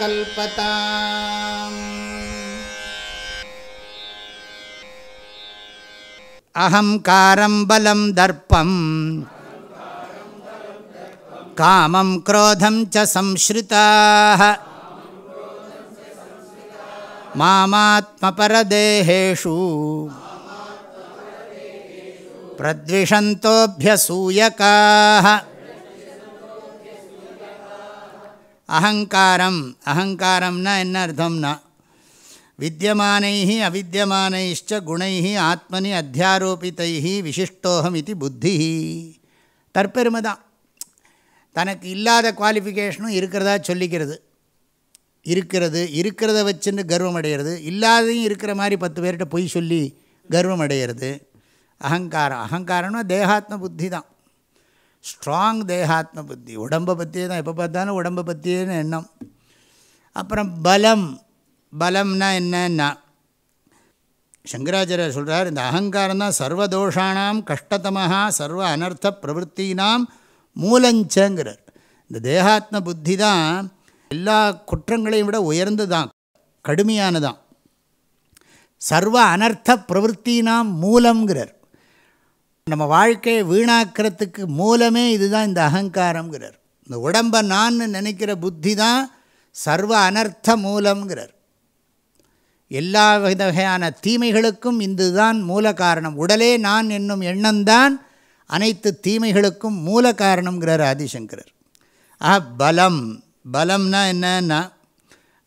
कल्पताम्। अहङ्कारं बलं दर्पम् कामं क्रोधं च संश्रिताः। मामात्मपरदेहेषु प्रद्विषन्तोऽभ्यसूयकाः அகங்காரம். அகங்காரம்னா என்ன அர்த்தம்னா வித்தியமானை அவித்தியமானைச்ச குணை ஆத்மனி அத்தியாரோபித்தை விசிஷ்டோகம் இது புத்தி தற்பெருமை தான். தனக்கு இல்லாத குவாலிஃபிகேஷனும் இருக்கிறதா சொல்லிக்கிறது. இருக்கிறது இருக்கிறத வச்சுன்னு கர்வம் அடைகிறது இல்லாதையும் இருக்கிற மாதிரி பத்து பேர்கிட்ட பொய் சொல்லி கர்வம் அடைகிறது அகங்காரம். அகங்காரம்னா தேகாத்ம புத்தி தான் ஸ்ட்ராங் தேகாத்ம புத்தி உடம்பை பற்றியே தான். எப்போ பார்த்தாலும் உடம்பை பற்றியேன்னு எண்ணம். அப்புறம் பலம். பலம்னா என்னன்னா சங்கராச்சாரியர் சொல்கிறார் இந்த அகங்காரம் தான் சர்வதோஷானாம் கஷ்டத்தமாக சர்வ அனர்த்த பிரவருத்தினாம் மூலஞ்சங்கிறார். இந்த தேகாத்ம புத்தி தான் எல்லா குற்றங்களையும் விட உயர்ந்து தான் கடுமையானதான் சர்வ அனர்த்த பிரவருத்தினாம் மூலங்கிறார் நம்ம வாழ்க்கையை வீணாக்கிறதுக்கு மூலமே இதுதான் இந்த அகங்காரங்கிறார் இந்த உடம்பை நான் நினைக்கிற புத்தி தான் சர்வ அனர்த்த மூலம்ங்கிறார். எல்லா வித வகையான தீமைகளுக்கும் இதுதான் மூல காரணம். உடலே நான் என்னும் எண்ணம்தான் அனைத்து தீமைகளுக்கும் மூல காரணம்ங்கிறார் ஆதிசங்கரர். ஆ பலம். பலம்னா என்னன்னா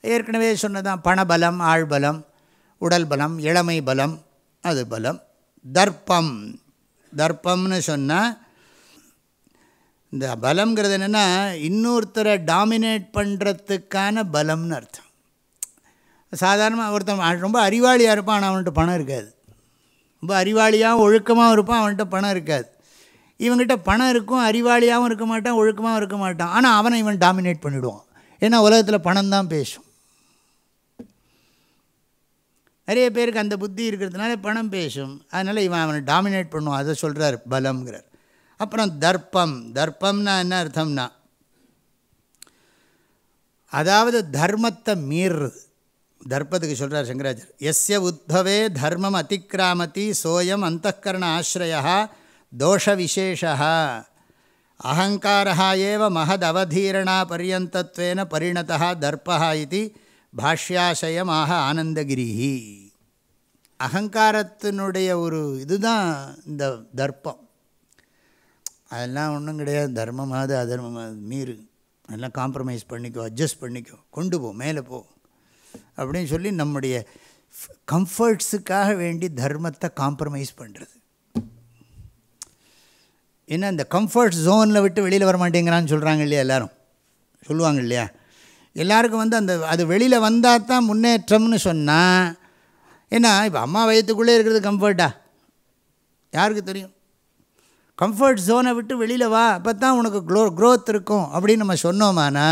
ஏற்கனவே சொன்னதான் பணபலம் ஆழ்பலம் உடல் பலம் இளமை பலம் அது பலம். தர்ப்பம். தர்ப்பம்னு சொன்னால் இந்த பலம்ங்கிறது என்னென்னா இன்னொருத்தரை டாமினேட் பண்ணுறதுக்கான பலம்னு அர்த்தம். சாதாரணமாக ஒருத்தன் ரொம்ப அறிவாளியாக இருப்பான் ஆனால் அவன்கிட்ட பணம் இருக்காது. ரொம்ப அறிவாளியாகவும் ஒழுக்கமாகவும் இருப்பான் அவன்கிட்ட பணம் இருக்காது. இவங்ககிட்ட பணம் இருக்கும் அறிவாளியாகவும் இருக்க மாட்டான் ஒழுக்கமாகவும் இருக்க மாட்டான். ஆனால் அவனை இவன் டாமினேட் பண்ணிவிடுவான் ஏன்னா உலகத்தில் பணம் தான் பேசும். நிறைய பேருக்கு அந்த புத்தி இருக்கிறதுனால பணம் பேசும். அதனால் இவன் அவனை டாமினேட் பண்ணுவான். அதை சொல்கிறார் பலம்ங்கிறார். அப்புறம் தர்ப்பம். தர்ப்பம்னா என்ன அர்த்தம்னா அதாவது தர்மத்தை மீறுறது. தர்ப்பத்துக்கு சொல்கிறார் சங்கராச்சர். எஸ்ய உத்பவே தர்மம் அதிக்கிராமதி சோயம் அந்தக்கரண ஆசிரியா தோஷ விசேஷா அகங்காரா ஏவ மகதவதீரணா பரியந்தத்வேன பரிணதா தர்ப்பா இது பாஷ்யாசயமாக ஆனந்தகிரிஹி. அகங்காரத்தினுடைய ஒரு இதுதான் இந்த தர்ப்பம். அதெல்லாம் ஒன்றும் கிடையாது. தர்மமாவது அதர்மமாவது மீறு. அதெல்லாம் காம்ப்ரமைஸ் பண்ணிக்கோ அட்ஜஸ்ட் பண்ணிக்கோ. கொண்டு போ மேலே போ. அப்படின்னு சொல்லி நம்முடைய கம்ஃபர்ட்ஸுக்காக வேண்டி தர்மத்தை காம்ப்ரமைஸ் பண்ணுறது ஏன்னா இந்த கம்ஃபர்ட் ஜோனில் விட்டு வெளியில் வர மாட்டேங்கிறான்னு சொல்கிறாங்க இல்லையா எல்லோரும்? சொல்லுவாங்க இல்லையா? எல்லாருக்கும் வந்து அந்த அது வெளியில் வந்தால் தான் முன்னேற்றம்னு சொன்னால் ஏன்னா இப்போ அம்மா வயத்துக்குள்ளே இருக்கிறது கம்ஃபர்ட்டா யாருக்கு தெரியும்? கம்ஃபர்ட் ஜோனை விட்டு வெளியில் வா அப்போ தான் உனக்கு க்ளோ க்ரோத் இருக்கும். அப்படின்னு நம்ம சொன்னோமானா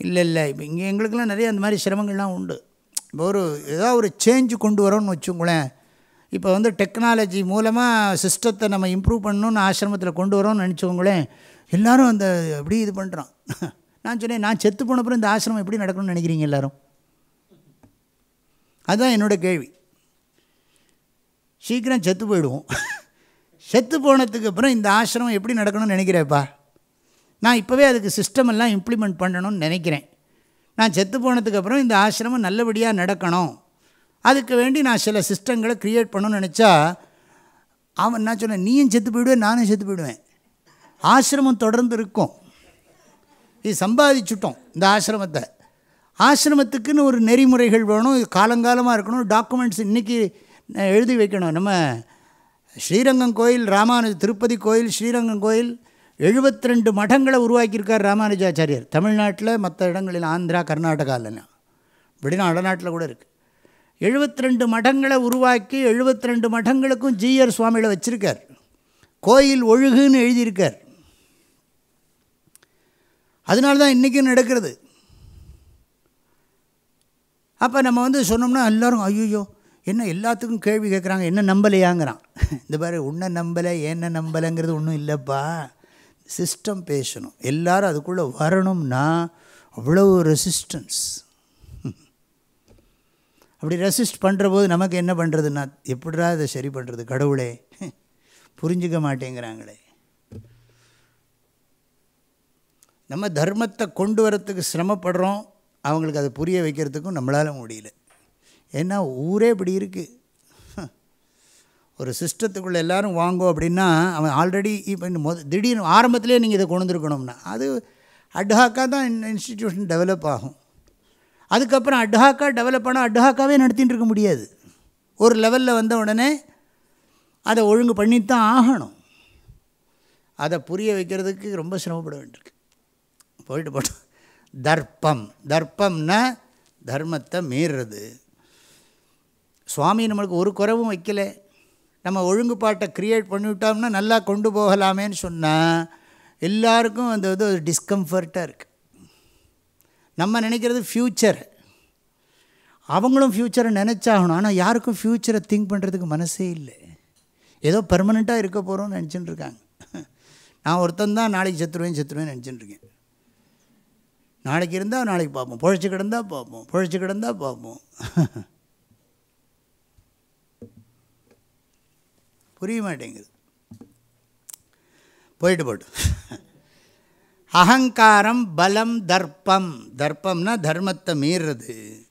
இல்லை இல்லை. இப்போ இங்கே எங்களுக்கெல்லாம் நிறைய அந்த மாதிரி சிரமங்கள்லாம் உண்டு. இப்போ ஒரு ஏதோ ஒரு சேஞ்சு கொண்டு வரோன்னு வச்சுங்களேன் இப்போ வந்து டெக்னாலஜி மூலமாக சிஸ்டத்தை நம்ம இம்ப்ரூவ் பண்ணணும்னு ஆசிரமத்தில் கொண்டு வரோம்னு நினச்சோங்களேன் எல்லோரும் அந்த எப்படி இது பண்ணுறான் நான் சொன்னேன் நான் செத்து போனப்புறம் இந்த ஆசிரமம் எப்படி நடக்கணும்னு நினைக்கிறீங்க எல்லோரும்? அதுதான் என்னோடய கேள்வி. சீக்கிரம் செத்து போயிடுவோம். செத்து போனதுக்கு அப்புறம் இந்த ஆசிரமம் எப்படி நடக்கணும்னு நினைக்கிறேப்பா? நான் இப்போவே அதுக்கு சிஸ்டம் எல்லாம் இம்ப்ளிமெண்ட் பண்ணணும்னு நினைக்கிறேன். நான் செத்து போனதுக்கப்புறம் இந்த ஆசிரமம் நல்லபடியாக நடக்கணும். அதுக்கு வேண்டி நான் சில சிஸ்டங்களை க்ரியேட் பண்ணணும்னு நினச்சா அவன் நான் சொன்னேன் நீயும் செத்து போயிடுவேன் நானும் செத்து போயிடுவேன். ஆசிரமம் தொடர்ந்து இருக்கும். இது சம்பாதிச்சுட்டோம் இந்த ஆசிரமத்தை. ஆசிரமத்துக்குன்னு ஒரு நெறிமுறைகள் வேணும். காலங்காலமாக இருக்கணும். டாக்குமெண்ட்ஸ் இன்றைக்கி எழுதி வைக்கணும். நம்ம ஸ்ரீரங்கம் கோயில் ராமானுஜ திருப்பதி கோயில் ஸ்ரீரங்கம் கோயில் எழுபத்தி ரெண்டு மடங்களை உருவாக்கியிருக்கார் ராமானுஜாச்சாரியர். தமிழ்நாட்டில் மற்ற இடங்களில் ஆந்திரா கர்நாடகாலெல்லாம். இப்படினா வடநாட்டில் கூட இருக்குது எழுபத்தி ரெண்டு மடங்களை உருவாக்கி எழுபத்தி ரெண்டு மடங்களுக்கும் ஜிஆர் சுவாமியில் வச்சுருக்கார். கோயில் ஒழுகுன்னு எழுதியிருக்கார். அதனால தான் இன்றைக்கும் நடக்கிறது. அப்போ நம்ம வந்து சொன்னோம்னா எல்லோரும் ஐயோ என்ன எல்லாத்துக்கும் கேள்வி கேட்குறாங்க என்ன நம்பலையாங்கிறான். இந்த பாரு உன்னை நம்பலை என்ன நம்பலைங்கிறது ஒன்றும் இல்லைப்பா. சிஸ்டம் பேசணும். எல்லோரும் அதுக்குள்ளே வரணும்னா அவ்வளோ ரெசிஸ்டன்ஸ் அப்படி ரெசிஸ்ட் பண்ணுற போது நமக்கு என்ன பண்ணுறதுன்னா எப்படிடா இதை சரி பண்ணுறது கடவுளே? புரிஞ்சிக்க மாட்டேங்கிறாங்களே. நம்ம தர்மத்தை கொண்டு வரத்துக்கு சிரமப்படுறோம் அவங்களுக்கு அதை புரிய வைக்கிறதுக்கும் நம்மளால் முடியல. ஏன்னா ஊரே இப்படி இருக்குது ஒரு சிஸ்டத்துக்குள்ளே எல்லோரும் வாங்கோ அப்படின்னா அவன் ஆல்ரெடி இப்போ மொத திடீர்னு ஆரம்பத்துலேயே நீங்கள் இதை கொண்டு வந்துருக்கணும்னா அது அட்ஹாக்காக தான் இன்ஸ்டிடியூஷன் டெவலப் ஆகும். அதுக்கப்புறம் அட்ஹாக்காக டெவலப் ஆனால் அட்ஹாக்காகவே நடத்தின்னு இருக்க முடியாது. ஒரு லெவலில் வந்த உடனே அதை ஒழுங்கு பண்ணித்தான் ஆகணும். அதை புரிய வைக்கிறதுக்கு ரொம்ப சிரமப்பட வேண்டியிருக்கு. போயிட்டு போட்டோம் தர்ப்பம். தர்ப்பம்னா தர்மத்தை மீறுறது. சுவாமி நம்மளுக்கு ஒரு குறவும் வைக்கலை. நம்ம ஒழுங்குபாட்டை க்ரியேட் பண்ணிவிட்டோம்னா நல்லா கொண்டு போகலாமேன்னு சொன்னால் எல்லாருக்கும் அந்த இது ஒரு டிஸ்கம்ஃபர்ட்டாக இருக்குது நம்ம நினைக்கிறது ஃப்யூச்சர் அவங்களும் ஃப்யூச்சரை நினச்சாகணும். ஆனால் யாருக்கும் ஃப்யூச்சரை திங்க் பண்ணுறதுக்கு மனசே இல்லை. ஏதோ பெர்மனெண்ட்டாக இருக்க போகிறோம்னு நினச்சிட்டு இருக்காங்க. நான் ஒருத்தன் தான் நாளைக்கு செத்துருவேன் செத்துருவேன் நினச்சிட்டு இருக்கேன். நாளைக்கு இருந்தால் நாளைக்கு பார்ப்போம். பொழைச்சி கிடந்தால் பார்ப்போம். பொழைச்சி கிடந்தால் பார்ப்போம். புரிய மாட்டேங்குது. போயிட்டு போட்டு. அகங்காரம் பலம் தர்ப்பம். தர்ப்பம்னா தர்மத்தை மீறுறது.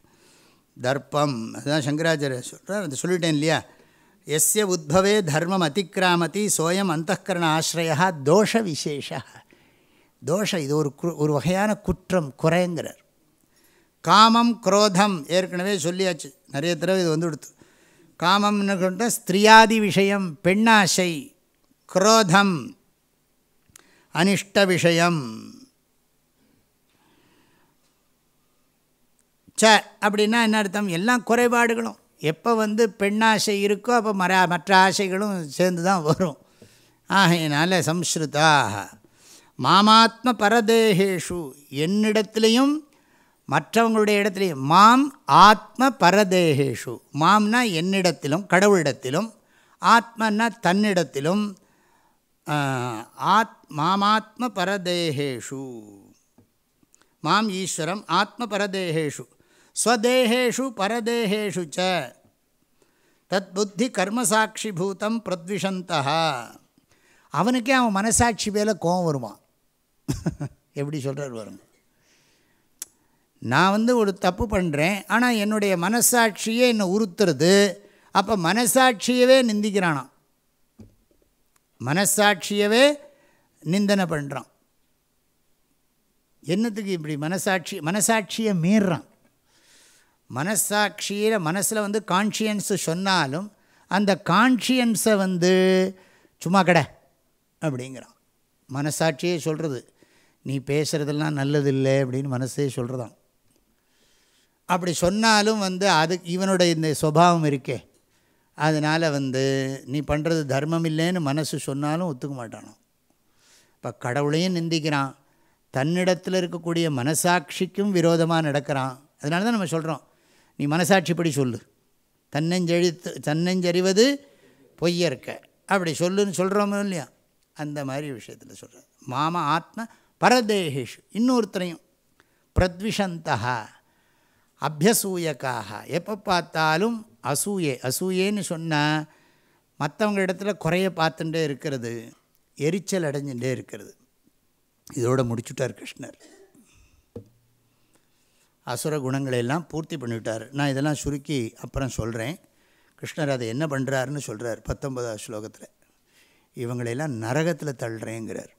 தர்ப்பம். அதுதான் சங்கராச்சாரிய சொல்கிறார் அது சொல்லிட்டேன் இல்லையா? எஸ்ய உத்பவே தர்மம் அதிக்கிராமதி சோயம் அந்தகரண ஆசிரியா தோஷ விசேஷா தோஷம் இது ஒரு ஒரு வகையான குற்றம் குறைங்கிறார். காமம் குரோதம் ஏற்கனவே சொல்லியாச்சு. நிறைய தடவை இது வந்து கொடுத்து காமம்னு கொண்ட ஸ்திரியாதி விஷயம் பெண்ணாசை குரோதம் அனிஷ்ட விஷயம். ச அப்படின்னா என்ன அர்த்தம்? எல்லாம் குறைபாடுகளும். எப்போ வந்து பெண்ணாசை இருக்கோ அப்போ மற மற்ற ஆசைகளும் சேர்ந்து தான் வரும். ஆகையினால சம்ஸ்ருதாக மாமாத்ம பரதேகேஷு. என்னிடத்துலையும் மற்றவங்களுடைய இடத்துலையும் மாம் ஆத்ம பரதேகேஷு. மாம்னா என்னிடத்திலும் கடவுளிடத்திலும் ஆத்மன்னா தன்னிடத்திலும் ஆத் மாமாத்ம பரதேகேஷு. மாம் ஈஸ்வரம் ஆத்ம பரதேகேஷு. ஸ்வதேகேஷு பரதேகேஷு ச. தத் புத்தி கர்மசாட்சி பூதம் பிரத்விஷந்தா அவனுக்கே அவன் மனசாட்சி மேலே கோவம் வருவான். எப்படி சொல்கிறார் வருங்க நான் வந்து ஒரு தப்பு பண்ணுறேன் ஆனால் என்னுடைய மனசாட்சியே என்னை உறுத்துறது அப்போ மனசாட்சியவே நிந்திக்கிறானான் மனசாட்சியவே நிந்தனை பண்ணுறான் என்னத்துக்கு இப்படி மனசாட்சி மனசாட்சியை மீறுறான்? மனசாட்சியில் மனசில் வந்து கான்ஷியன்ஸு சொன்னாலும் அந்த கான்ஷியன்ஸை வந்து சும்மா கடை அப்படிங்கிறான். மனசாட்சியே சொல்கிறது நீ பேசுகிறதெல்லாம் நல்லதில்லை அப்படின்னு மனசே சொல்கிறதான் அப்படி சொன்னாலும் வந்து அது இவனோட இந்த சுபாவம் இருக்கே. அதனால் வந்து நீ பண்ணுறது தர்மம் இல்லைன்னு மனசு சொன்னாலும் ஒத்துக்க மாட்டானோ இப்போ கடவுளையும் நிந்திக்கிறான். தன்னிடத்தில் இருக்கக்கூடிய மனசாட்சிக்கும் விரோதமாக நடக்கிறான். அதனால தான் நம்ம சொல்கிறோம் நீ மனசாட்சிப்படி சொல்லு. தன்னஞ்செழித்து தன்னெஞ்சறிவது பொய்யற்க. அப்படி சொல்லுன்னு சொல்கிறோமோ இல்லையா? அந்த மாதிரி விஷயத்தில் சொல்கிறேன் மாமா ஆத்ம பரதேகேஷு இன்னொருத்தரையும் பிரத்விஷந்தா அபியசூயக்காக எப்போ பார்த்தாலும் அசூயே அசூயேன்னு சொன்னால் மற்றவங்க இடத்துல குறைய பார்த்துட்டே இருக்கிறது எரிச்சல் அடைஞ்சுட்டே இருக்கிறது. இதோடு முடிச்சுட்டார் கிருஷ்ணர். அசுர குணங்களை எல்லாம் பூர்த்தி பண்ணிவிட்டார். நான் இதெல்லாம் சுருக்கி அப்புறம் சொல்கிறேன் கிருஷ்ணர் அதை என்ன பண்ணுறாருன்னு சொல்கிறார் பத்தொன்பதாவது ஸ்லோகத்தில். இவங்களையெல்லாம் நரகத்தில் தள்ளுறேங்கிறார்.